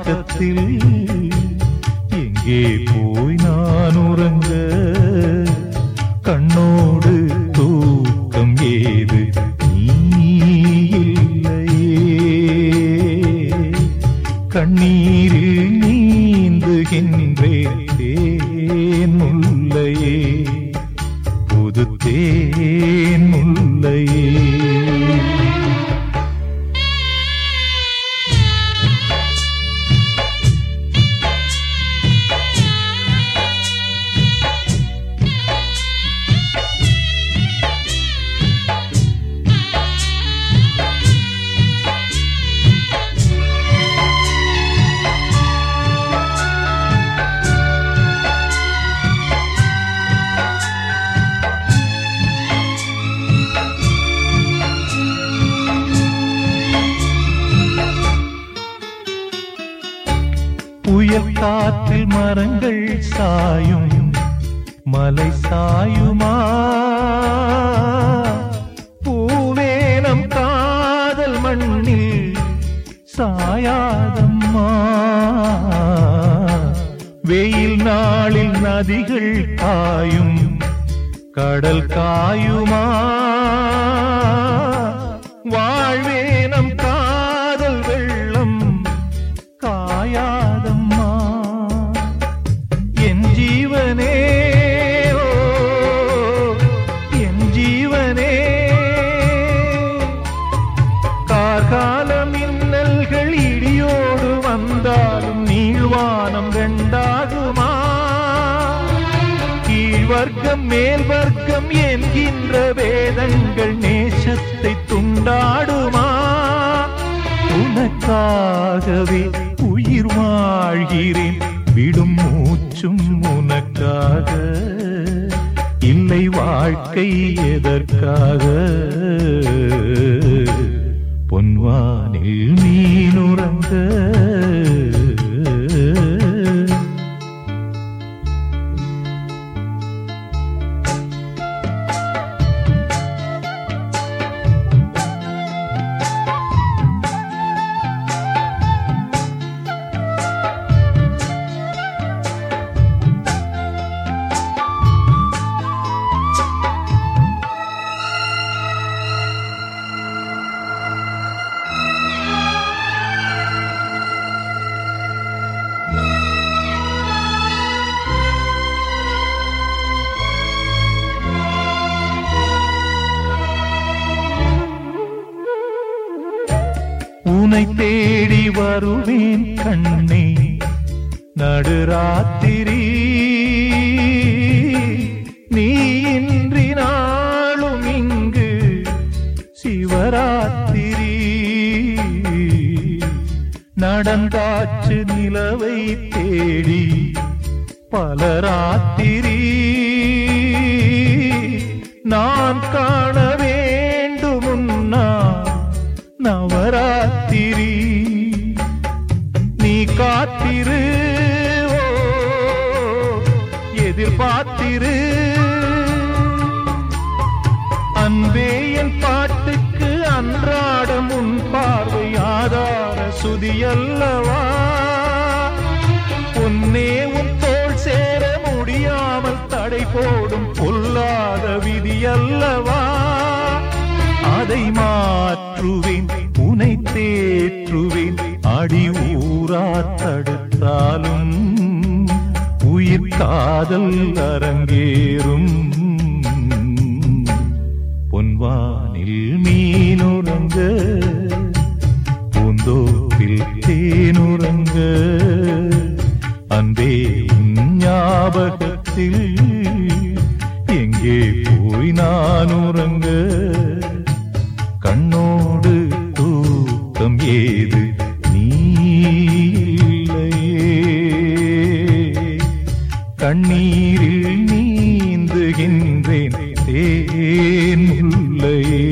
உறக்கத்தில் எங்கே போய் நான் உறங்க? கண்ணோடு தூக்கம் ஏது? கண்ணீரில் நீந்துகின்ற காற்றில் மரங்கள் சாயும். மலை சாயுமா? பூவேனம் காதல் மண்ணில் சாயாதம்மா. வெயில் நாளில் நதிகள் காயும். கடல் காயுமா? வர்க்கம் மேல் வர்க்கம் என்கின்ற வேதங்கள் நேசத்தை துண்டாடுமா? உனக்காகவே உயிர் வாழ்கிறேன் விடும் மூச்சும் உனக்காக. இல்லை வாழ்க்கை எதற்காக? பொன்வானில் மீனுறங்க உனை தேடி வருவேன் கண்ணே. நடுராத்திரி நீ இன்றி நாளும் இங்கு சிவராத்திரி. நடந்தாச்சு நிலவை தேடி பல ராத்திரி. நான் காண நவராத்திரி நீ காத்திரு ஓ, எதிர்பார்த்திரு. அன்பே என் பாட்டுக்கு அன்றாடம் உன் பார்வை ஆதார சுதியல்லவா? பொன்னே உன் தோல் சேர முடியாமல் தடை போடும் பொல்லாத விதியல்லவா? மாற்றுவேன் உனை தேற்றுவேன் அடி ஊரா தடுத்தாலும் உயிர் காதல் அரங்கேறும். பொன்வானில் மீனுறங்க பூந்தோப்பில் தேனுறங்க அன்பே ஞாபகத்தில் எங்கே போய் நான் உறங்க? தூக்கம் நீ கண்ணீரில் நீந்துகின்றேன் தேன் முல்லையே.